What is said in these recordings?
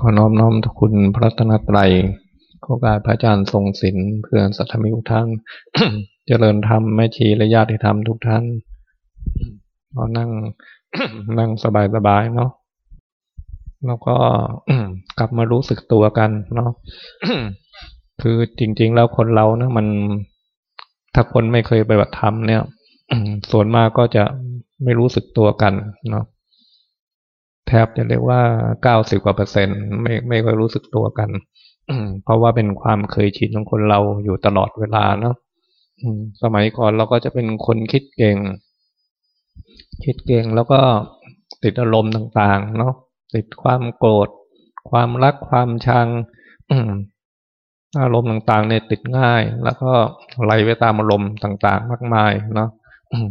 ขอน้อมน้อมทุกคุณพระรัตนตรัยขอการพระอาจารย์ทรงศิลเพื่อนสัตมิทุกท่าน เจริญธรรมแม่ชีและญาติธรรมทุกท่านเรานั่งนั่งสบายๆเนาะแล้วก็กลับมารู้สึกตัวกันเนาะคือจริง ๆ แล้วคนเราเนะมันถ้าคนไม่เคยไปบัติธรรมเนี่ยส่วนมากก็จะไม่รู้สึกตัวกันเนาะ แทบจะเรียกว่าเก้าสิบกว่าเปอร์เซ็นต์ไม่ไม่ค่อยรู้สึกตัวกันเพราะว่าเป็นความเคยชินของคนเราอยู่ตลอดเวลาเนาะสมัยก่อนเราก็จะเป็นคนคิดเก่ง คิดเก่งแล้วก็ติดอารมณ์ต่างๆ เนาะติดความโกรธ ความรักความชังอารมณ์ต่างๆเนี่ยติดง่าย แล้วก็ไหลไปตามอารมณ์ต่างๆ มากมายเนาะ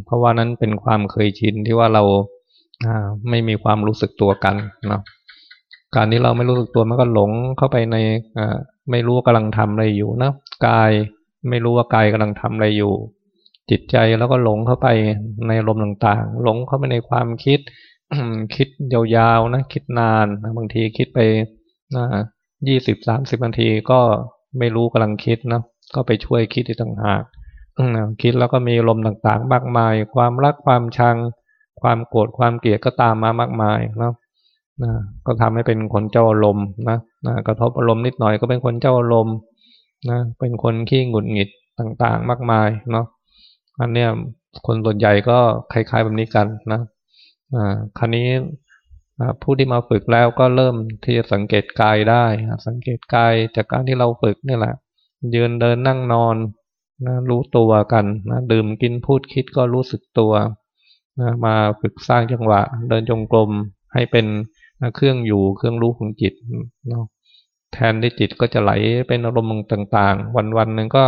เพราะว่านั้นเป็นความเคยชินที่ว่าเรา ไม่มีความรู้สึกตัวกันเนาะการที่เราไม่รู้สึกตัวมันก็หลงเข้าไปในไม่รู้ว่ากำลังทำอะไรอยู่นะกายไม่รู้ว่ากายกำลังทำอะไรอยู่ จิตใจแล้วก็หลงเข้าไปในลมต่างๆ หลงเข้าไปในความคิดคิดยาวๆนะคิดนานบางทีคิดไปยี่สิบสามสิบนาทีก็ไม่รู้กำลังคิดนะก็ไปช่วยคิดที่ต่างหากคิดแล้วก็มีลมต่างๆมากมาย ความรักความชัง ความโกรธความเกลียดก็ตามมามากมายเนาะนะก็ทำให้เป็นคนเจ้าอารมณ์นะนะกระทบอารมณ์นิดหน่อยก็เป็นคนเจ้าอารมณ์นะเป็นคนขี้หงุดหงิดต่างๆ มากมายเนาะอันเนี้ยคนส่วนใหญ่ก็คล้ายๆแบบนี้กันนะอ่าคราวนี้ผู้ที่มาฝึกแล้วก็เริ่มที่จะสังเกตกายได้ สังเกตกายจากการที่เราฝึกนี่แหละ ยืนเดินนั่งนอนนะรู้ตัวกันนะดื่มกินพูดคิดก็รู้สึกตัว นะมาฝึกสร้างจังหวะ เดินจงกรมให้เป็นเครื่องอยู่เครื่องรู้ของจิตเนาะแทนที่จิตก็จะไหลเป็นอารมณ์ต่างๆ วันวันหนึ่งก็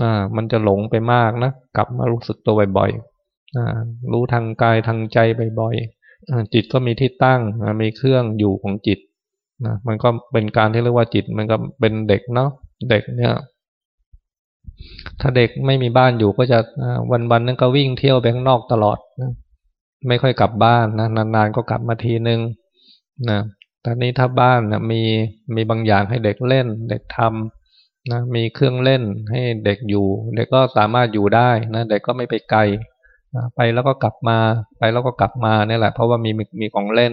อ่ามันจะหลงไปมากนะกลับมารู้สึกตัวบ่อยๆอ่ารู้ทางกายทางใจบ่อยๆจิตก็มีที่ตั้งมีเครื่องอยู่ของจิตนะมันก็เป็นการที่เรียกว่าจิตมันก็เป็นเด็กเนาะเด็กเนี่ย ถ้าเด็กไม่มีบ้านอยู่ก็จะวันๆนั้นก็วิ่งเที่ยวไปข้างนอกตลอดนะไม่ค่อยกลับบ้านนะนานๆก็กลับมาทีนึงนะตอนนี้ถ้าบ้านนะมีมีบางอย่างให้เด็กเล่น เด็กทำนะมีเครื่องเล่นให้เด็กอยู่ เด็กก็สามารถอยู่ได้นะเด็กก็ไม่ไปไกลนะไปแล้วก็กลับมา ไปแล้วก็กลับมาเนี่ยแหละ เพราะว่ามีมีของเล่น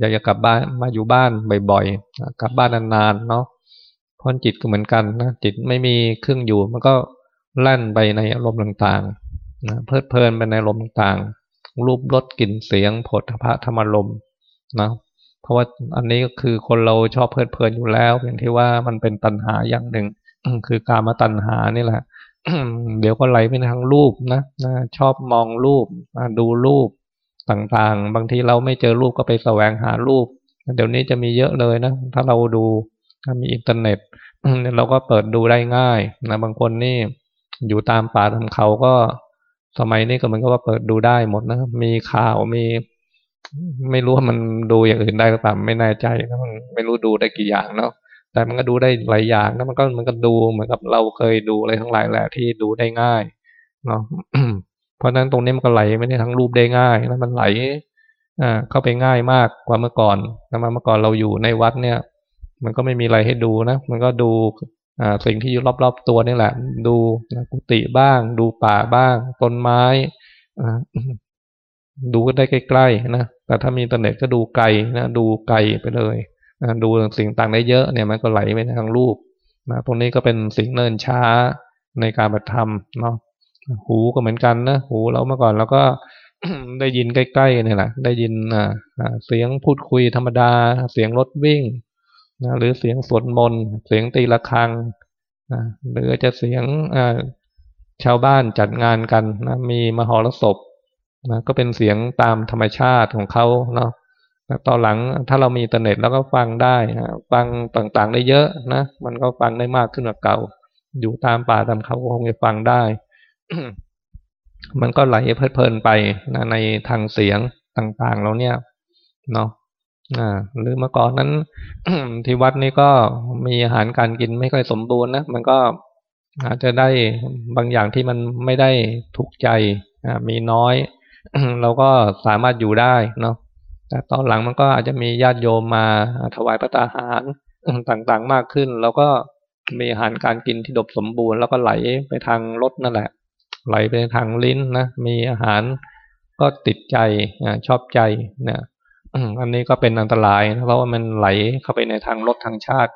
อยากจะกลับบ้านมาอยู่บ้านบ่อยๆกลับบ้านนานๆเนาะ พราะจิตก็เหมือนกันนะจิตไม่มีเครื่องอยู่ มันก็แล่นไปในอารมณ์ต่างๆนะเพลิดเพลินไปในอารมณ์ต่างๆ รูปรสกลิ่นเสียงผลพระธรรมลมนะเพราะว่าอันนี้ก็คือคนเราชอบเพลิดเพลินอยู่แล้วเพียงที่ว่ามันเป็นตัณหาอย่างหนึ่ง คือการมาตัณหานี่แหละเดี๋ยวก็ไหลไปทางรูปนะนะชอบมองรูปดูรูปต่างๆ บางทีเราไม่เจอรูปก็ไปแสวงหารูป เดี๋ยวนี้จะมีเยอะเลยนะ ถ้าเราดูถ้ามีอินเทอร์เน็ต เราก็เปิดดูได้ง่ายนะบางคนนี่อยู่ตามป่าทำเขาก็สมัยนี้ก็มือนกับว่าเปิดดูได้หมดนะมีข่าวมี ไม่รู้ว่ามันดูอย่างอื่นได้หรือเปล่าไม่แน่ใจนะมันไม่รู้ดูได้กี่อย่างเนาะแต่มันก็ดูได้หลายอย่างนะมันก็มันก็ดูเหมือนกับเราเคยดูอะไรทั้งหลายแหละที่ดูได้ง่ายเนาะเพราะฉะนั้นตรงนี้มันก็ไหลไม่ได้ทั้งรูปได้ง่ายแล้วมันไหลอ่าเข้าไปง่ายมากกว่าเมื่อก่อนนะมาเมื่อก่อนเราอยู่ในวัดเนี่ย มันก็ไม่มีอะไรให้ดูนะ มันก็ดูสิ่งที่อยู่รอบๆตัวนี่แหละ ดูกุฏิบ้าง ดูป่าบ้าง ต้นไม้ดูก็ได้ใกล้ๆนะแต่ถ้ามีอินเทอร์เน็ตก็ดูไกลนะดูไกลไปเลยดูสิ่งต่างได้เยอะเนี่ยมันก็ไหลไปทางรูปนะตรงนี้ก็เป็นสิ่งเนินช้าในการปฏิธรรมเนาะหูก็เหมือนกันนะหูเราเมื่อก่อนเราก็ได้ยินใกล้ๆนี่แหละ ได้ยินเสียงพูดคุยธรรมดา เสียงรถวิ่ง นะหรือเสียงสวดมนต์เสียงตีระฆังนะหรือจะเสียงชาวบ้านจัดงานกันนะมีมหรสพนะก็เป็นเสียงตามธรรมชาติของเขาเนาะตอนหลังถ้าเรามีอินเทอร์เน็ตแล้วก็ฟังได้นะฟังต่างๆได้เยอะนะมันก็ฟังได้มากขึ้นกว่าเก่า อยู่ตามป่าตามเขาคงจะฟังได้ มันก็ไหลเพลิดเพลินไปนะในทางเสียงต่างๆเราเนี่ยเนาะ หรือเมื่อก่อนนั้นที่วัดนี้ก็มีอาหารการกินไม่ค่อยสมบูรณ์นะมันก็อาจจะได้บางอย่างที่มันไม่ได้ถูกใจอ่ามีน้อย เราก็สามารถอยู่ได้เนาะแต่ตอนหลังมันก็อาจจะมีญาติโยมมาถวายพระตาหารต่างๆมากขึ้น แล้วก็มีอาหารการกินที่ดบสมบูรณ์ แล้วก็ไหลไปทางรถนั่นแหละ ไหลไปทางลิ้นนะมีอาหารก็ติดใจชอบใจเนี่ย อันนี้ก็เป็นอันตรายเพราะว่ามันไหลเข้าไปในทางรสทางชาติ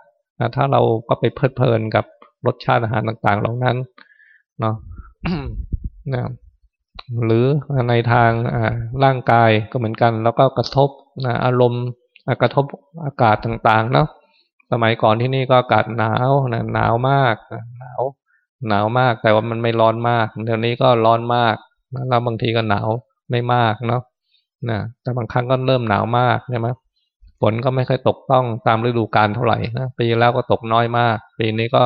ถ้าเราก็ไปเพลิดเพลินกับรสชาติอาหารต่างๆ เหล่านั้นเนาะนะหรือในทางร่างกายก็เหมือนกัน แล้วก็กระทบนะอารมณ์กระทบอากาศต่างๆเนาะสมัยก่อนที่นี่ก็อากาศหนาวนะหนาวมากหนาวหนาวมากแต่ว่ามันไม่ร้อนมากเดี๋ยวนี้ก็ร้อนมากแล้วบางทีก็หนาวไม่มากเนาะ นะแต่บางครั้งก็เริ่มหนาวมากใช่ไหมฝนก็ไม่ค่อยตกต้องตามฤดูกาลเท่าไหร่นะปีแล้วก็ตกน้อยมาก ปีนี้ก็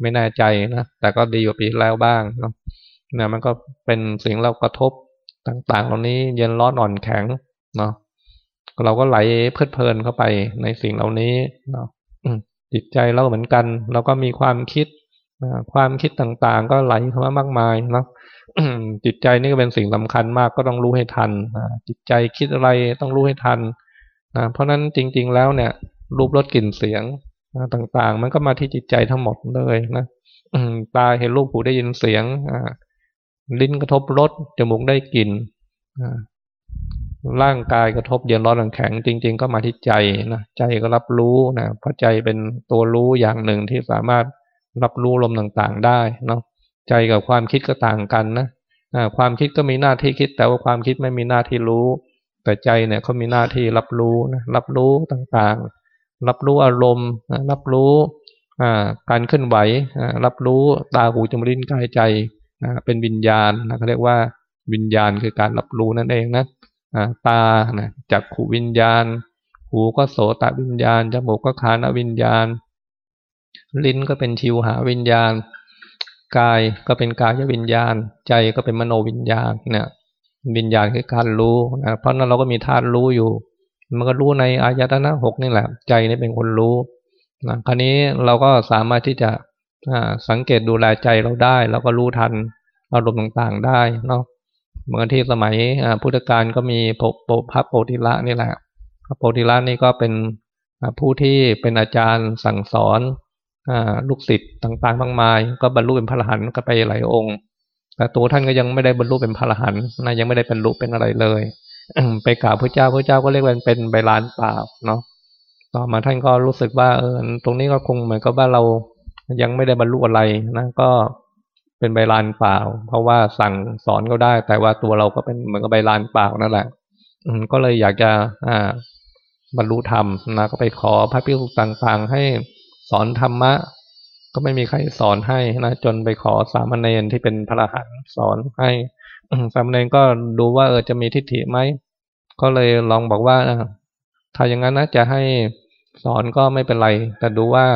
ไม่แน่ใจนะแต่ก็ดีกว่าปีแล้วบ้างเนาะนะมันก็เป็นสิ่งเรากระทบต่างๆ เหล่านี้เย็นร้อนอ่อนแข็งเนาะเราก็ไหลเพลิดเพลินเข้าไปในสิ่งเหล่านี้เนาะจิตใจเราเหมือนกัน เราก็มีความคิดความคิดต่างๆ ก็ไหลเข้ามามากมายเนาะ จิตใจนี่ก็เป็นสิ่งสำคัญมากก็ต้องรู้ให้ทันจิตใจคิดอะไรต้องรู้ให้ทันนะเพราะนั้นจริง ๆ แล้วเนี่ย รูปรสกลิ่นเสียงต่างๆ มันก็มาที่จิตใจทั้งหมดเลยนะตาเห็นรูปหูได้ยินเสียงลิ้นกระทบรสจมูกได้กลิ่นร่างกายกระทบเย็นร้อนแข็ง จริง ๆ ก็มาที่ใจนะใจก็รับรู้นะเพราะใจเป็นตัวรู้อย่างหนึ่งที่สามารถรับรู้ลมต่างๆได้เนาะ ใจกับความคิดก็ต่างกันนะความคิดก็มีหน้าที่คิด แต่ว่าความคิดไม่มีหน้าที่รู้ แต่ใจเนี่ยเขามีหน้าที่รับรู้นะรับรู้ต่างๆ รับรู้อารมณ์ รับรู้การเคลื่อนไหวรับรู้ตาหูจมูกลิ้นกายใจเป็นวิญญาณนะเขาเรียกว่าวิญญาณคือการรับรู้นั่นเองนะตาจักขูวิญญาณ หูก็โสตวิญญาณจมูกก็คานวิญญาณ ลิ้นก็เป็นชิวหาวิญญาณ กายก็เป็นกายวิญญาณ ใจก็เป็นมโนวิญญาณเนี่ยวิญญาณคือการรู้นะเพราะนั้นเราก็มีธาตุรู้อยู่ มันก็รู้ในอายตนะหกนี่แหละ ใจนี่เป็นคนรู้นะคราวนี้เราก็สามารถที่จะสังเกตดูแลใจเราได้ แล้วก็รู้ทันอารมณ์ต่างๆได้เนาะเมื่อที่สมัยพุทธกาลก็มีพระโพธิละนี่แหละพระโพธิละนี่ก็เป็นผู้ที่เป็นอาจารย์สั่งสอน ลูกศิษย์ต่างๆมากมาย ก็บรรลุเป็นพระอรหันต์ก็ไปหลายองค์แต่ตัวท่านก็ยังไม่ได้บรรลุเป็นพระอรหันต์นะยังไม่ได้บรรลุเป็นอะไรเลยไปกราบพระเจ้าพระเจ้าก็เรียกว่าเป็นใบลานเปล่าเนาะต่อมาท่านก็รู้สึกว่าเออตรงนี้ก็คงเหมือนกับว่าเรายังไม่ได้บรรลุอะไรนะก็เป็นใบลานเปล่า เพราะว่าสั่งสอนก็ได้ แต่ว่าตัวเราก็เป็นเหมือนกับใบลานเปล่านั่นแหละ อืก็เลยอยากจะอ่าบรรลุธรรมนะก็ไปขอพระพิสุต่างๆให้ สอนธรรมะ ก็ไม่มีใครสอนให้นะจนไปขอสามเณรที่เป็นพระอรหันต์สอนให้สามเณรก็ดูว่าเออจะมีทิฏฐิไหมก็เลยลองบอกว่าถ้าอย่างนั้นนะจะให้สอนก็ไม่เป็นไร แต่ดูว่า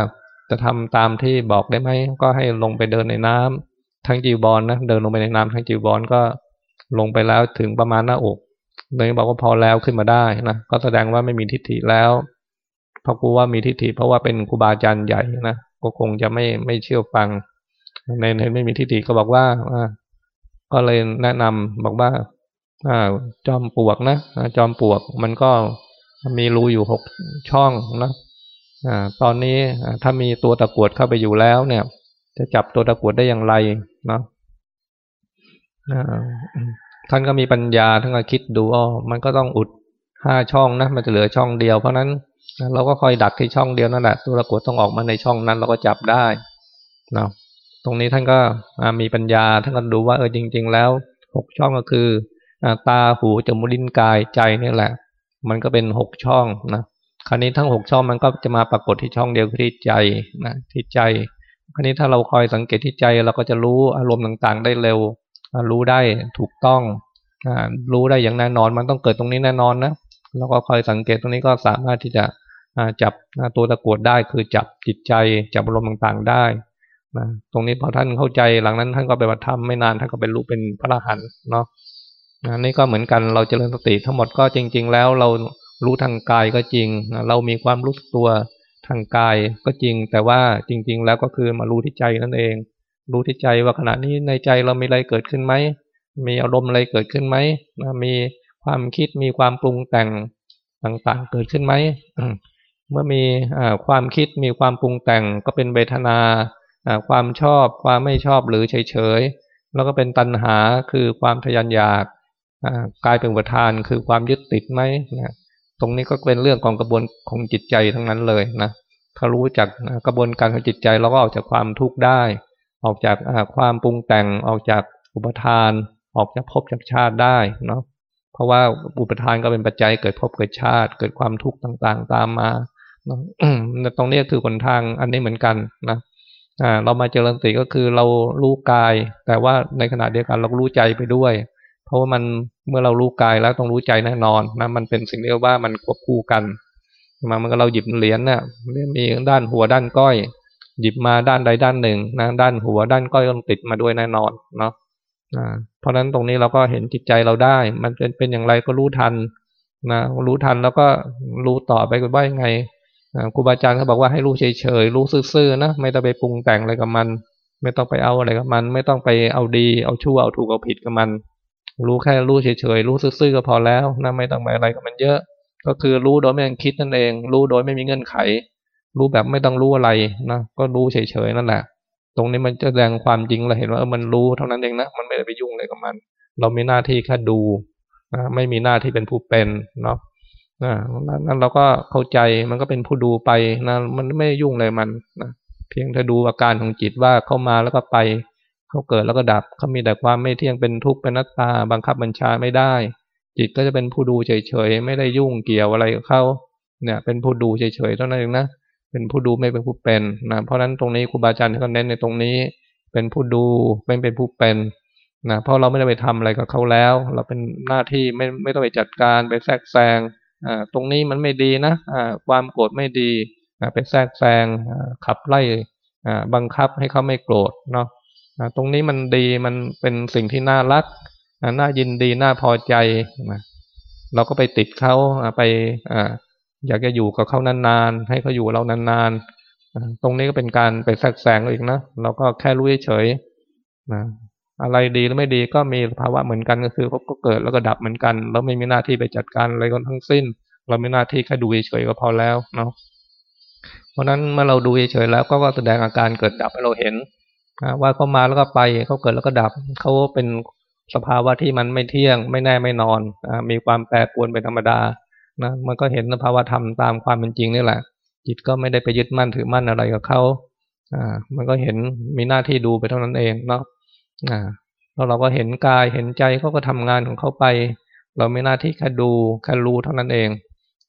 จะทำตามที่บอกได้ไหมก็ให้ลงไปเดินในน้ำทั้งจีวรนนะเดินลงไปในน้ำทั้งจีวรก็ลงไปแล้วถึงประมาณหน้าอกเลยบอกว่าพอแล้วขึ้นมาได้นะก็แสดงว่าไม่มีทิฏฐิแล้ว พราะกูว่ามีทิฏฐิเพราะว่าเป็นครูบาอาจารย์ใหญ่นะก็คงจะไม่ไม่เชื่อฟัง ในเห็นไม่มีทิฏฐิก็บอกว่าก็เลยแนะนำบอกว่า อ่า จอมปลวกนะจอมปลวกมันก็มีรูอยู่หกช่องนะอ่า ตอนนี้ถ้ามีตัวตะกวดเข้าไปอยู่แล้วเนี่ย จะจับตัวตะกวดได้อย่างไรเนาะท่านก็มีปัญญาท่านก็คิดดูอ๋อมันก็ต้องอุดห้าช่องนะมันจะเหลือช่องเดียวเพราะนั้น เราก็คอยดักที่ช่องเดียวนั่นแหละตัวตะกวดต้องออกมาในช่องนั้น เราก็จับได้นะตรงนี้ท่านก็มีปัญญาท่านก็ดูว่าเออจริง ๆ แล้วหกช่องก็คือตาหูจมูกลิ้นกายใจนี่แหละ มันก็เป็นหกช่องนะคราวนี้ทั้งหกช่องมันก็จะมาปรากฏที่ช่องเดียวคือที่ใจนะที่ใจ คราวนี้ถ้าเราคอยสังเกตที่ใจเราก็จะรู้อารมณ์ต่างๆ ได้เร็ว รู้ได้ถูกต้องรู้ได้อย่างแน่นอนมันต้องเกิดตรงนี้แน่นอนนะเราก็คอยสังเกตตรงนี้ก็สามารถที่จะ จับตัวตะกวดได้คือจับจิตใจจับอารมณ์ต่างๆได้นะตรงนี้พอท่านเข้าใจหลังนั้นท่านก็ไปบัติธรรมไม่นานท่านก็เป็นรู้เป็นพระอรหันต์เนาะนี่ก็เหมือนกันเราเจริญสติทั้งหมดก็จริง ๆ แล้วเรารู้ทางกายก็จริงเรามีความรู้ตัวทางกายก็จริง แต่ว่าจริง ๆ แล้วก็คือมารู้ที่ใจนั่นเอง รู้ที่ใจว่าขณะนี้ในใจเรามีอะไรเกิดขึ้นไหมมีอารมณ์อะไรเกิดขึ้นไหมมีความคิดมีความปรุงแต่งต่างๆ เกิดขึ้นไหม เมื่อมีความคิดมีความปรุงแต่งก็เป็นเวทนา ความชอบความไม่ชอบหรือเฉยๆ แล้วก็เป็นตัณหาคือความทยานอยากกลายเป็นอุปทานคือความยึดติดไหมนะตรงนี้ก็เป็นเรื่องของกระบวนของจิตใจทั้งนั้นเลยนะถ้ารู้จักกระบวนการของจิตใจเราก็ออกจากความทุกข์ได้ ออกจากความปรุงแต่งออกจากอุปทาน ออกจากภพจากชาติได้เนาะเพราะว่าอุปทานก็เป็นปัจจัยเกิดภพเกิดชาติ เกิดความทุกข์ต่างๆ ตามมา ตรงนี้คือหนทางอันนี้เหมือนกันนะเรามาเจริญสติก็คือเรารู้กาย แต่ว่าในขณะเดียวกันเรารู้ใจไปด้วย เพราะว่ามันเมื่อเรารู้กายแล้วต้องรู้ใจแน่นอนนะมันเป็นสิ่งที่ว่ามันควบคู่กันมามันก็เราหยิบเหรียญเนี่ยมีด้านหัวด้านก้อย หยิบมาด้านใดด้านหนึ่งนะด้านหัวด้านก้อยต้องติดมาด้วยแน่นอนเนาะเพราะฉะนั้นตรงนี้เราก็เห็นจิตใจเราได้ มันเป็นเป็นอย่างไรก็รู้ทันนะรู้ทันแล้วก็รู้ต่อไปว่ายังไง ครูบาอาจารย์เขาบอกว่าให้รู้เฉยๆรู้ซื่อๆนะไม่ต้องไปปรุงแต่งอะไรกับมัน ไม่ต้องไปเอาอะไรกับมัน ไม่ต้องไปเอาดีเอาชั่วเอาถูกเอาผิดกับมัน รู้แค่รู้เฉยๆรู้ซื่อๆก็พอแล้วนะไม่ต้องไปอะไรกับมันเยอะ ก็คือรู้โดยไม่ต้องคิดนั่นเอง รู้โดยไม่มีเงื่อนไข รู้แบบไม่ต้องรู้อะไรนะก็รู้เฉยๆนั่นแหละ ตรงนี้มันจะแสดงความจริงเราเห็นว่าเออมันรู้เท่านั้นเองนะมันไม่ได้ไปยุ่งอะไรกับมัน เรามีหน้าที่แค่ดูนะไม่มีหน้าที่เป็นผู้เป็นเนาะ นะนั้นเราก็เข้าใจมันก็เป็นผู้ดูไปนะมันไม่ยุ่งเลยมันนะเพียงแต่ดูอาการของจิตว่าเข้ามาแล้วก็ไป เขาเกิดแล้วก็ดับเขามีแต่ความไม่เที่ยงเป็นทุกข์เป็นนัตตา บังคับบัญชาไม่ได้ จิตก็จะเป็นผู้ดูเฉยๆไม่ได้ยุ่งเกี่ยวอะไรกับเขาเนี่ย เป็นผู้ดูเฉยๆเท่านั้นเองนะเป็นผู้ดูไม่เป็นผู้เป็นนะเพราะฉะนั้นตรงนี้ครูบาอาจารย์เขาเน้นในตรงนี้ เป็นผู้ดูไม่เป็นผู้เป็นนะเพราะเราไม่ได้ไปทำอะไรกับเขาแล้ว เราเป็นหน้าที่ไม่ไม่ต้องไปจัดการไปแทรกแซง ตรงนี้มันไม่ดีนะความโกรธไม่ดีไปแทรกแซงขับไล่บังคับให้เขาไม่โกรธเนาะตรงนี้มันดีมันเป็นสิ่งที่น่ารักน่ายินดีน่าพอใจเราก็ไปติดเขาไปอยากจะอยู่กับเขานานๆให้เขาอยู่เรานานๆตรงนี้ก็เป็นการไปแทรกแซงอีกนะเราก็แค่รู้เฉยนะ อะไรดีหรือไม่ดีก็มีภาวะเหมือนกันก็คือก็เกิดแล้วก็ดับเหมือนกันเราไม่มีหน้าที่ไปจัดการอะไรกันทั้งสิ้น เราไม่หน้าที่แค่ดูเฉยๆก็พอแล้วเนาะเพราะนั้นเมื่อเราดูเฉยๆแล้วก็แสดงอาการเกิดดับให้เราเห็นว่าเขามาแล้วก็ไปเขาเกิดแล้วก็ดับเขาเป็นสภาวะที่มันไม่เที่ยง ไม่แน่ไม่นอนมีความแปรปรวนเป็นธรรมดานะมันก็เห็นสภาวะธรรมตามความเป็นจริงนี่แหละ จิตก็ไม่ได้ไปยึดมั่นถือมั่นอะไรกับเขาอ่ามันก็เห็นมีหน้าที่ดูไปเท่านั้นเองเนาะ แล้วเราก็เห็นกายเห็นใจเขาก็ทำงานของเขาไป เราไม่หน้าที่แค่ดูแค่รู้เท่านั้นเอง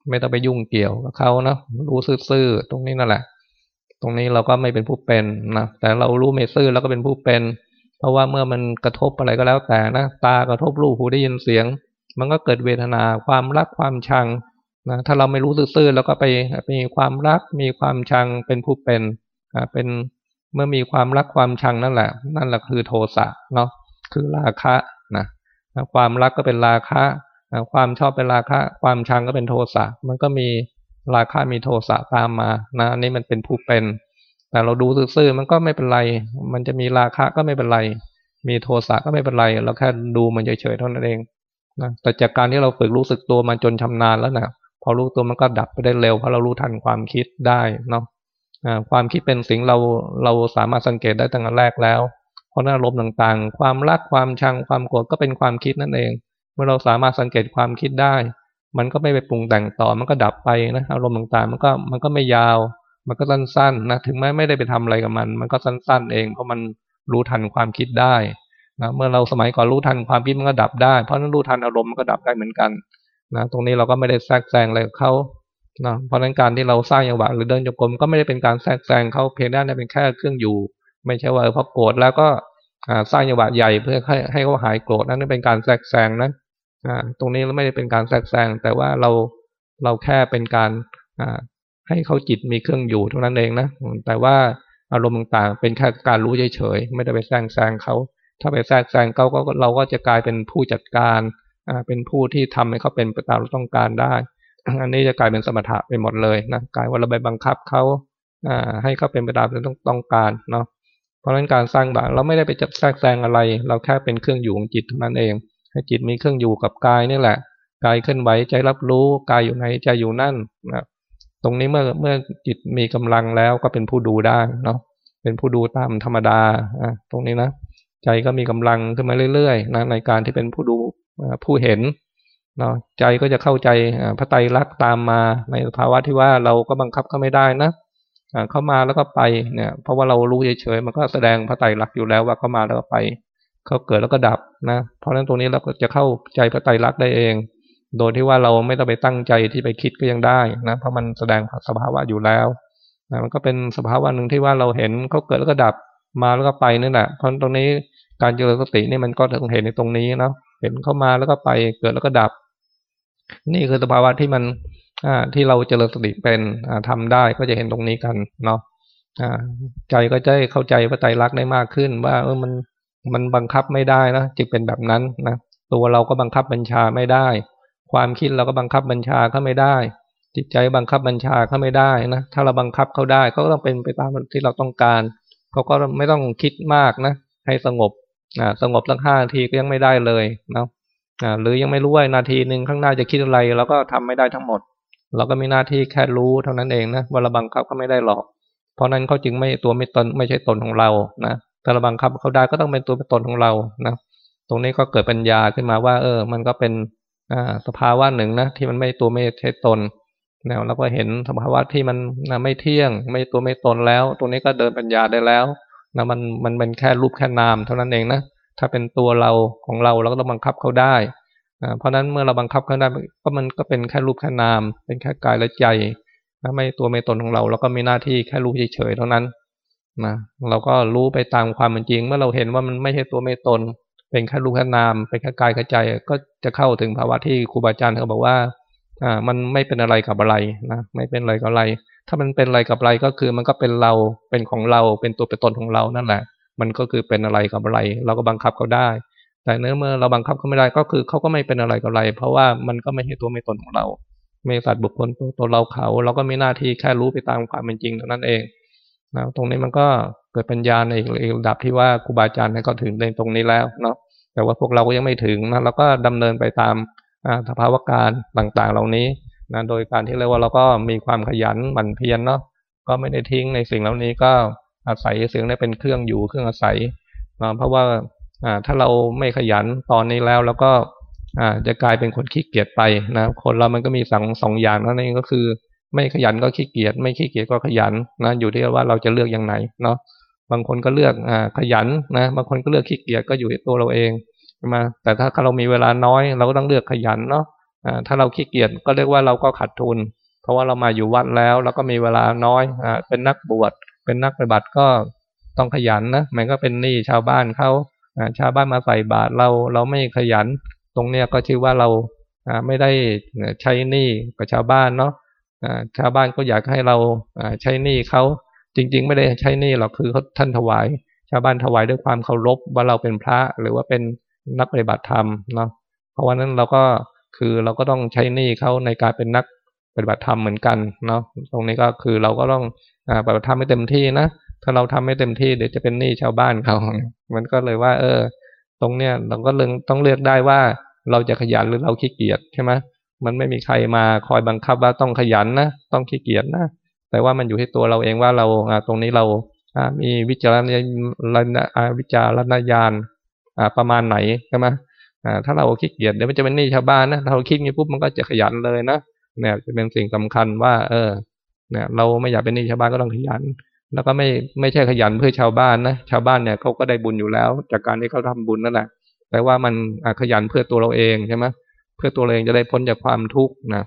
ไม่ต้องไปยุ่งเกี่ยวกับเขาเนะรู้ซื่อๆตรงนี้นั่นแหละ ตรงนี้เราก็ไม่เป็นผู้เป็นนะแต่เรารู้ไม่ซื่อแล้วก็เป็นผู้เป็น เพราะว่าเมื่อมันกระทบอะไรก็แล้วแต่นะตากระทบรูปหูได้ยินเสียง มันก็เกิดเวทนาความรักความชังนะถ้าเราไม่รู้ซื่อๆแล้วก็ไปมีความรักมีความชังเป็นผู้เป็นอ่าเป็น เมื่อมีความรักความชังนั่นแหละ นั่นแหละคือโทสะเนาะคือราคะนะความรักก็เป็นราคะความชอบเป็นราคะ ความชังก็เป็นโทสะมันก็มีราคะมีโทสะตามมานะอันนี้มันเป็นผู้เป็น แต่เราดูซื่อๆมันก็ไม่เป็นไร มันจะมีราคะก็ไม่เป็นไร มีโทสะก็ไม่เป็นไรเราแค่ดูมันเฉยๆเท่านั้นเองนะแต่จากการที่เราฝึกรู้สึกตัวมันจนชำนาญแล้วนะพอรู้ตัวมันก็ดับไปได้เร็วเพราะเรารู้ทันความคิดได้เนาะ ความคิดเป็นสิ่งเราเราสามารถสังเกตได้ตั้งแต่แรกแล้ว เพราะอารมณ์ต่างๆ ความรักความชังความโกรธก็เป็นความคิดนั่นเอง เมื่อเราสามารถสังเกตความคิดได้ มันก็ไม่ไปปรุงแต่งต่อมันก็ดับไปนะอารมณ์ต่างๆ มันก็มันก็ไม่ยาว มันก็สั้นๆนะถึงแม้ไม่ได้ไปทำอะไรกับมัน มันก็สั้นๆ เอง เพราะมันรู้ทันความคิดได้นะเมื่อเราสมัยก่อนรู้ทันความคิดมันก็ดับได้ เพราะนั้นรู้ทันอารมณ์มันก็ดับได้เหมือนกันนะตรงนี้เราก็ไม่ได้แทรกแซงอะไรกับเขา นะเพราะนั้นการที่เราสร้างยังหวะหรือเดินจงกรมก็ไม่ได้เป็นการแทรกแซงเขาเพียงด้นเป็นแค่เครื่องอยู่ ไม่ใช่ว่าพอโกรธแล้วก็สร้างยังหวะใหญ่เพื่อให้ให้เขาหายโกรธนั่นเป็นการแทรกแซงนะตรงนี้เราไม่ได้เป็นการแทรกแซงแต่ว่าเราเราแค่เป็นการให้เขาจิตมีเครื่องอยู่เท่านั้นเองนะแต่ว่าอารมณ์ต่างๆ เป็นแค่การรู้เฉยๆไม่ได้ไปแทรกแซงเขาถ้าไปแทรกแซงเขาก็เราก็จะกลายเป็นผู้จัดการเป็นผู้ที่ทำให้เขาเป็นไปตามเราต้องการได้ อันนี้จะกลายเป็นสมถะไปหมดเลยนะกลายว่าเราไปบังคับเขาอ่าให้เขาเป็นไปตามที่ต้องต้องการเนาะเพราะฉะนั้นการสร้างบาเราไม่ได้ไปจัดแทรกแซงอะไร เราแค่เป็นเครื่องอยู่ของจิตเท่านั้นเอง ให้จิตมีเครื่องอยู่กับกายนี่แหละกายเคลื่อนไหวใจรับรู้กายอยู่ไหนใจอยู่นั่นนะตรงนี้เมื่อเมื่อจิตมีกำลังแล้วก็เป็นผู้ดูได้เนาะเป็นผู้ดูตามธรรมดาอะตรงนี้นะใจก็มีกำลังขึ้นมาเรื่อยๆนะในการที่เป็นผู้ดูผู้เห็น เนาะใจก็จะเข้าใจพระไตรลักษณ์ตามมาในภาวะที่ว่าเราก็บังคับเขาไม่ได้นะเข้ามาแล้วก็ไปเนี่ย เพราะว่าเรารู้เฉยๆมันก็แสดงพระไตรลักษณ์อยู่แล้วว่าเข้ามาแล้วก็ไปเขาเกิดแล้วก็ดับนะเพราะฉะนั้นตรงนี้เราก็จะเข้าใจพระไตรลักษณ์ได้เอง โดยที่ว่าเราไม่ต้องไปตั้งใจที่ไปคิดก็ยังได้นะเพราะมันแสดงสภาวะอยู่แล้วนะมันก็เป็นสภาวะหนึ่งที่ว่าเราเห็นเขาเกิดแล้วก็ดับมาแล้วก็ไปนี่แหละเพราะตรงนี้การเจริญสตินี่มันก็ถึงเห็นในตรงนี้เนาะเห็นเข้ามาแล้วก็ไปเกิดแล้วก็ดับ นี่คือสภาวะที่มันอ่าที่เราเจริญสติเป็นอ่าทำได้ก็จะเห็นตรงนี้กันเนาะอ่าใจก็จะเข้าใจพระไตรลักได้มากขึ้น ว่า เออมันมันบังคับไม่ได้นะจึงเป็นแบบนั้นนะตัวเราก็บังคับบัญชาไม่ได้ ความคิดเราก็บังคับบัญชาเขาไม่ได้ จิตใจบังคับบัญชาเขาไม่ได้นะถ้าเราบังคับเขาได้เขาก็ต้องเป็นไปตามที่เราต้องการเขาก็ไม่ต้องคิดมากนะให้สงบอ่าสงบสักห้าทีก็ยังไม่ได้เลยเนาะ หรือยังไม่รู้ว่านาทีหนึ่งข้างหน้าจะคิดอะไรเราก็ทำไม่ได้ทั้งหมด เราก็มีหน้าที่แค่รู้เท่านั้นเองนะว่าเราบังคับเขาไม่ได้หรอก เพราะนั้นเขาจึงไม่ตัวไม่ตนไม่ใช่ตนของเรานะถ้าเราบังคับเขาได้ก็ต้องเป็นตัวเป็นตนของเรานะตรงนี้ก็เกิดปัญญาขึ้นมาว่า เออ มันก็เป็นอสภาวะหนึ่งนะที่มันไม่ตัวไม่ใช่ตนแล้วเราก็เห็นสภาวะที่มันไม่เที่ยง ไม่ตัวไม่ตนแล้ว ตรงนี้ก็เดินปัญญาได้แล้วนะมันมันเป็นแค่รูปแค่นามเท่านั้นเองนะ ถ้าเป็นตัวเราของเราเราก็ต้องบังคับเขาได้ เพราะนั้นเมื่อเราบังคับเขาได้ก็มันก็เป็นแค่รูปแค่นาม เป็นแค่กายและใจนะไม่ตัวไม่ตนของเราเราก็มีหน้าที่แค่รู้เฉยๆเท่านั้นนะเราก็รู้ไปตามความเป็นจริง เมื่อเราเห็นว่ามันไม่ใช่ตัวไม่ตน เป็นแค่รูปแค่นาม เป็นแค่กายแค่ใจก็จะเข้าถึงภาวะที่ครูบาอาจารย์เขาบอกว่าอ่ามันไม่เป็นอะไรกับอะไรนะไม่เป็นอะไรกับอะไร ถ้ามันเป็นอะไรกับอะไรก็คือมันก็เป็นเราเป็นของเราเป็นตัวเป็นตนของเรานั่นแหละ มันก็คือเป็นอะไรกับอะไร เราก็บังคับเขาได้ แต่เนื้อเมื่อเราบังคับเขาไม่ได้ก็คือเขาก็ไม่เป็นอะไรกับอะไร เพราะว่ามันก็ไม่ใช่ตัวไม่ตนของเราไม่สัตว์บุคคลตัวเราเขา เราก็มีหน้าที่แค่รู้ไปตามความเป็นจริงเท่านั้นเองนะตรงนี้มันก็เกิดปัญญาในอีกระดับที่ว่าครูบาอาจารย์ก็ถึงในตรงนี้แล้วเนาะแต่ว่าพวกเราก็ยังไม่ถึงนะเราก็ดำเนินไปตามสภาวะการต่างๆ เหล่านี้นะโดยการที่เรียกว่าเราก็มีความขยันหมั่นเพียรเนาะก็ไม่ได้ทิ้งในสิ่งเหล่านี้ก็ อาศัยเสิ่งนี้เป็นเครื่องอยู่เครื่องอาศัยเพราะว่าถ้าเราไม่ขยันตอนนี้แล้วแล้วก็จะกลายเป็นคนขี้เกียจไปนะคนเรามันก็มีสองสองอย่างนั่นเองก็คือ ไม่ขยันก็ขี้เกียจไม่ขี้เกียจก็ขยันนะอยู่ที่ว่าเราจะเลือกอย่างไหนเนาะบางคนก็เลือกอขยันนะบางคนก็เลือกขี้เกียจก็อยู่ที่ตัวเราเองมาแต่ถ้าเรามีเวลาน้อย เราก็ต้องเลือกขยันเนาะถ้าเราขี้เกียจก็เรียกว่าเราก็ขาดทุน เพราะว่าเรามาอยู่วัดแล้ว แล้วก็มีเวลาน้อยอเป็นนักบวช เป็นนักปฏิบัติก็ต้องขยันนะมันก็เป็นหนี้ชาวบ้านเขาชาวบ้านมาใส่บาตรเราเราไม่ขยัน ตรงเนี้ยก็ชื่อว่าเราไม่ได้ใช้หนี้กับชาวบ้านเนาะชาวบ้านก็อยากให้เราใช้หนี้เขาจริง ๆ ไม่ได้ใช้หนี้หรอกคือเขาท่านถวาย ชาวบ้านถวายด้วยความเคารพว่าเราเป็นพระหรือว่าเป็นนักปฏิบัติธรรมเนาะเพราะว่านั้นเราก็คือเราก็ต้องใช้หนี้เขาในการเป็นนักปฏิบัติธรรมเหมือนกันเนาะตรงนี้ก็คือเราก็ต้อง ปฏิบัติธรรมให้เต็มที่นะถ้าเราทำไม่เต็มที่เดี๋ยวจะเป็นหนี้ชาวบ้านเขามันก็เลยว่า เออ ตรงเนี้ยเราก็เลือกต้องเลือกได้ว่าเราจะขยันหรือเราขี้เกียจใช่ไหมมันไม่มีใครมาคอยบังคับว่าต้องขยันนะต้องขี้เกียจนะแต่ว่ามันอยู่ที่ตัวเราเองว่าเราตรงนี้เรามีวิจารณญาณวิจารณญาณประมาณไหนใช่ไหมถ้าเราขี้เกียจเดี๋ยวมันจะเป็นหนี้ชาวบ้านนะถ้าเราคิดงี้ปุ๊บมันก็จะขยันเลยนะเนี่ยจะเป็นสิ่งสำคัญว่า เออ นี่ยเราไม่อยากเป็นหนี้ชาวบ้านก็ต้องขยัน แล้วก็ไม่ไม่ใช่ขยันเพื่อชาวบ้านนะชาวบ้านเนี่ยเขาก็ได้บุญอยู่แล้ว จากการที่เขาทำบุญนั่นแหละแต่ว่ามันขยันเพื่อตัวเราเองใช่ไหมเพื่อตัวเราเองจะได้พ้นจากความทุกข์นะ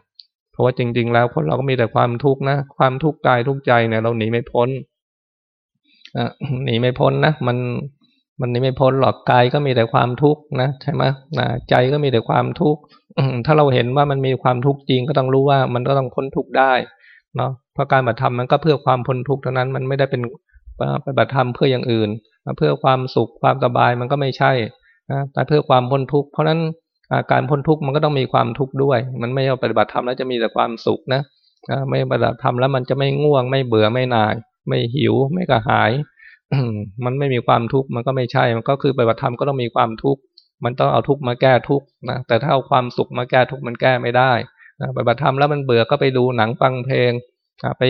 เพราะว่าจริง ๆ แล้วคนเราก็มีแต่ความทุกข์นะความทุกข์กายทุกข์ใจเนี่ยเราหนีไม่พ้นอ่หนีไม่พ้นนะมันมันหนีไม่พ้นหรอกกายก็มีแต่ความทุกข์นะใช่ไหมใจก็มีแต่ความทุกข์ถ้าเราเห็นว่ามันมีความทุกข์จริงก็ต้องรู้ว่ามันก็ต้องพ้นทุกข์ได้เนาะ เพราะการปฏิธรรมมันก็เพื่อความพ้นทุกข์เท่านั้นมันไม่ได้เป็นปฏิบัติธรรมเพื่ออย่างอื่น เพื่อความสุขความสบายมันก็ไม่ใช่นะแต่เพื่อความพ้นทุกข์เพราะนั้นการพ้นทุกข์มันก็ต้องมีความทุกข์ด้วย มันไม่ใช่ปฏิบัติธรรมแล้วจะมีแต่ความสุขนะไม่ปฏิบัติธรรมแล้วมันจะไม่ง่วง ไม่เบื่อไม่นาย ไม่หิว ไม่กระหาย มันไม่มีความทุกข์มันก็ไม่ใช่มันก็คือปฏิบัติธรรมก็ต้องมีความทุกข์มันต้องเอาทุกข์มาแก้ทุกข์นะแต่ถ้าเอาความสุขมาแก้ทุกข์มันแก้ไม่ได้ปฏิบัติธรรมแล้วมันเบื่อก็ไปดูหนังฟังเพลง ไป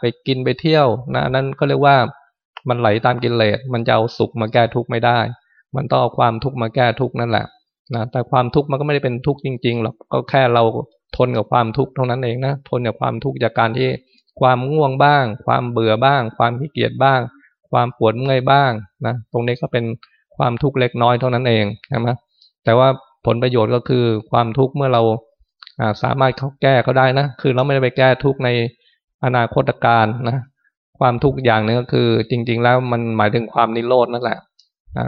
ไปกินไปเที่ยวนะนั่นก็เรียกว่ามันไหลตามกิเลสมันจะเอาสุขมาแก้ทุกข์ไม่ได้ มันต้องเอาความทุกข์มาแก้ทุกข์นั่นแหละนะแต่ความทุกข์มันก็ไม่ได้เป็นทุกข์จริงๆหรอกก็แค่เราทนกับความทุกข์เท่านั้นเองนะทนกับความทุกข์จากการที่ความง่วงบ้าง ความเบื่อบ้าง ความขี้เกียจบ้าง ความปวดเมื่อยบ้างนะตรงนี้ก็เป็นความทุกข์เล็กน้อยเท่านั้นเองใช่ไหมแต่ว่าผลประโยชน์ก็คือความทุกข์เมื่อเรา สามารถเขาแก้ก็ได้นะ คือเราไม่ได้ไปแก้ทุกในอนาคตการนะ ความทุกอย่างนึงก็คือ จริง ๆ แล้วมันหมายถึงความนิโรธนั่นแหละ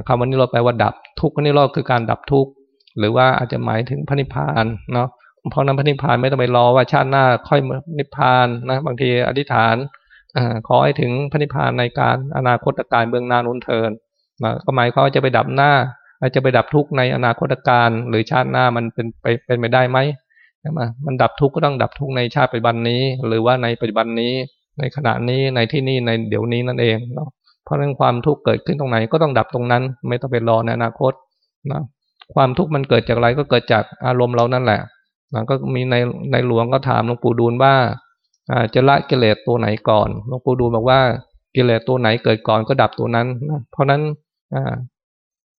คำว่านิโรธแปลว่าดับทุกข์นิโรธคือการดับทุกข์หรือว่าอาจจะหมายถึงพระนิพพานเนาะเพราะนั้นพระนิพพานไม่ต้องไปรอว่าชาติหน้าค่อยนิพพานนะบางทีอธิษฐานอขอให้ถึงพระนิพพานในการอนาคตการเบื้องหน้านุนเทินนะก็หมายความว่าจะไปดับหน้าอาจจะไปดับทุกข์ในอนาคตการหรือชาติหน้ามันเป็นไปเป็นไปได้ไหม ใช่ไหมมันดับทุกข์ก็ต้องดับทุกข์ในชาติปัจจุบันนี้ หรือว่าในปัจจุบันนี้ ในขณะนี้ในที่นี้ในเดี๋ยวนี้นั่นเองเนาะเพราะนั้นความทุกข์เกิดขึ้นตรงไหนก็ต้องดับตรงนั้น ไม่ต้องไปรอในอนาคตนะความทุกข์มันเกิดจากอะไรก็เกิดจากอารมณ์เรานั่นแหละนะก็มีในในหลวงก็ถามหลวงปู่ดูลว่าจะละกิเลสตัวไหนก่อนหลวงปู่ดูลบอกว่ากิเลสตัวไหนเกิดก่อนก็ดับตัวนั้นนะเพราะนั้น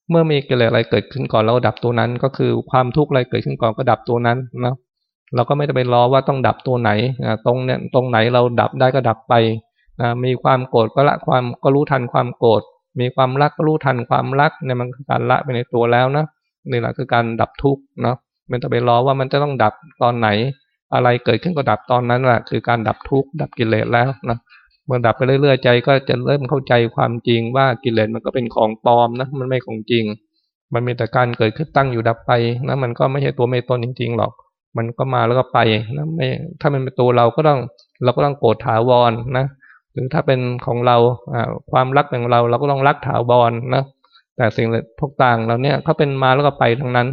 เมื่อมีกิเลสอะไรเกิดขึ้นก่อนเราดับตัวนั้น ก็คือความทุกข์อะไรเกิดขึ้นก่อนก็ดับตัวนั้นนะ เราก็ไม่ได้ไปรอว่าต้องดับตัวไหนตรงเนี้ยตรงไหนเราดับได้ก็ดับไปมีความโกรธก็ละความก็รู้ทันความโกรธมีความรักก็รู้ทันความรักเนี่ยมันคือการละไปในตัวแล้วนะนี่แหละคือการดับทุกข์เนาะไม่ต้องไปรอว่ามันจะต้องดับตอนไหน อะไรเกิดขึ้นก็ดับตอนนั้นแหละคือการดับทุกข์ดับกิเลสแล้วนะเมื่อดับไปเรื่อยๆใจก็จะเริ่มเข้าใจความจริงว่ากิเลสมันก็เป็นของปลอมนะมันไม่ของจริง มันมีแต่การเกิดขึ้นตั้งอยู่ดับไปนะมันก็ไม่ใช่ตัวไม่ตนจริงๆหรอก มันก็มาแล้วก็ไปนะไม่ถ้ามันเป็นตัวเราก็ต้องเราก็ต้องโกรธถาวรนะหรือถ้าเป็นของเราความรักของเราเราก็ต้องรักถาวรนะแต่สิ่งพวกต่างเราเนี่ยเขาเป็นมาแล้วก็ไปทั้งนั้น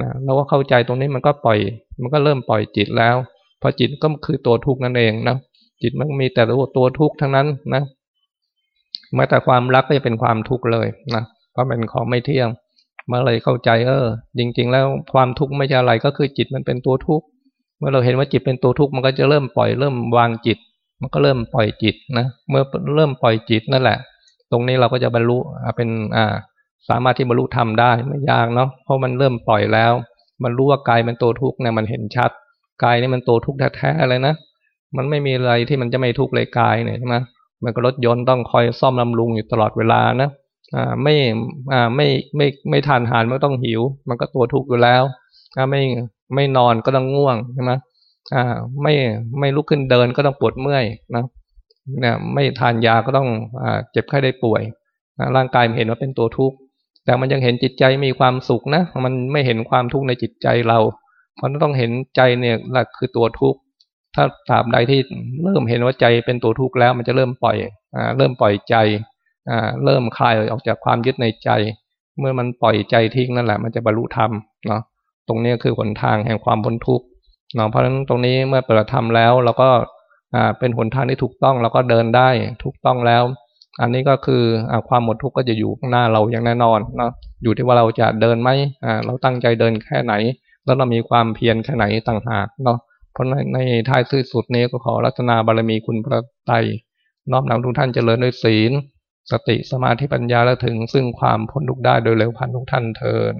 นะเราก็เข้าใจตรงนี้มันก็ปล่อย มันก็เริ่มปล่อยจิตแล้วพอจิตก็คือตัวทุกข์นั่นเองนะจิตมันมีแต่ตัวทุกข์ทั้งนั้นนะแม้แต่ความรักก็จะเป็นความทุกข์เลยนะเพราะเป็นของไม่เที่ยง มื่อเลยเข้าใจเออ จริง ๆ แล้วความทุกข์ไม่ใช่อะไรก็คือจิตมันเป็นตัวทุกข์เมื่อเราเห็นว่าจิตเป็นตัวทุกข์มันก็จะเริ่มปล่อยเริ่มวางจิต มันก็เริ่มปล่อยจิตนะเมื่อเริ่มปล่อยจิตนั่นแหละ ตรงนี้เราก็จะบรรลุเป็นอ่า สามารถที่บรรลุธรรมได้ไม่ยากเนาะเพราะมันเริ่มปล่อยแล้ว มันรู้ว่ากายเป็นตัวทุกข์เนี่ยมันเห็นชัดกายนี่มันตัวทุกข์แท้ๆเลยนะมันไม่มีอะไรที่มันจะไม่ทุกข์เลยกายเนี่ยใช่ไหมมันก็รถยนต์ต้องคอยซ่อมบำรุงอยู่ตลอดเวลานะ ไม่อ่าไม่ไม่ไม่ทานอาหารมันต้องหิว มันก็ตัวทุกข์อยู่แล้วถ้าไม่ไม่นอนก็ต้องง่วงใช่ไหมอ่าไม่ไม่ลุกขึ้นเดินก็ต้องปวดเมื่อยนะเนี่ยไม่ทานยาก็ต้องอ่าเจ็บไข้ได้ป่วยร่างกายมันเห็นว่าเป็นตัวทุกข์แต่มันยังเห็นจิตใจมีความสุขนะมันไม่เห็นความทุกข์ในจิตใจเรา เพราะต้องเห็นใจเนี่ยหละคือตัวทุกข์ถ้าตราบใดที่เริ่มเห็นว่าใจเป็นตัวทุกข์แล้ว มันจะเริ่มปล่อยอ่าเริ่มปล่อยใจ เริ่มคลายออกจากความยึดในใจ เมื่อมันปล่อยใจทิ้งนั่นแหละ มันจะบรรลุธรรมเนาะตรงนี้คือหนทางแห่งความพ้นทุกข์เนาะเพราะฉะนั้นตรงนี้เมื่อเปิดธรรมแล้วเราก็อ่าเป็นหนทางที่ถูกต้องเราก็เดินได้ถูกต้องแล้ว อันนี้ก็คืออความหมดทุกข์ก็จะอยู่ข้างหน้าเราอย่างแน่นอนเนาะอยู่ที่ว่าเราจะเดินไหมอ่าเราตั้งใจเดินแค่ไหน แล้วเรามีความเพียรแค่ไหนต่างหากเนาะเพราะในในท้ายสุดนี้ก็ขอรัตนาบารมีคุณพระไตรน้อมนำทุกท่านเจริญด้วยศีล สติสมาธิปัญญาและถึงซึ่งความพ้นทุกข์ได้โดยเร็วพันทุกท่านเทิน